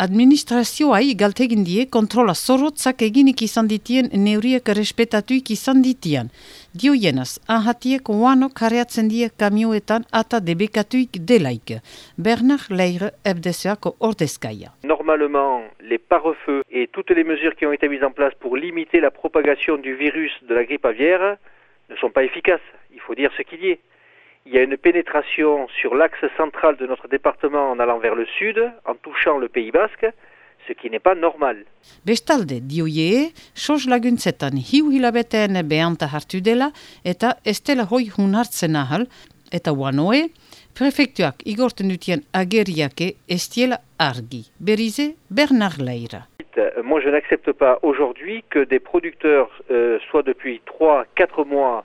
administrazioai galtegin die kontrola zorrotzak eginik izan ditien neuriek respetatuik izan ditien. Dio jenaz, ahatiek oano kareatzen die kamioetan ata debekatuik delaik. Bernard Leire FDSEako ordezkaia. Normalement, les pare-feux et toutes les mesures qui ont été mises en place pour limiter la propagation du virus de la grippe aviaire ne sont pas efficaces. Il faut dire ce qu'il y est. Il y a une pénétration sur l'axe central de notre département en allant vers le sud, en touchant le Pays Basque, ce qui n'est pas normal. Bestalde, dio ie, sos laguntzetan hiu hilabeteen behanta hartu dela eta estela hoi hun hartzen ahal, eta wanoe, prefektuak igorten dutien ageriake estiela argi. Berize, Bernard Leira. Moi, je n'accepte pas aujourd'hui que des producteurs euh, soient depuis 3-4 mois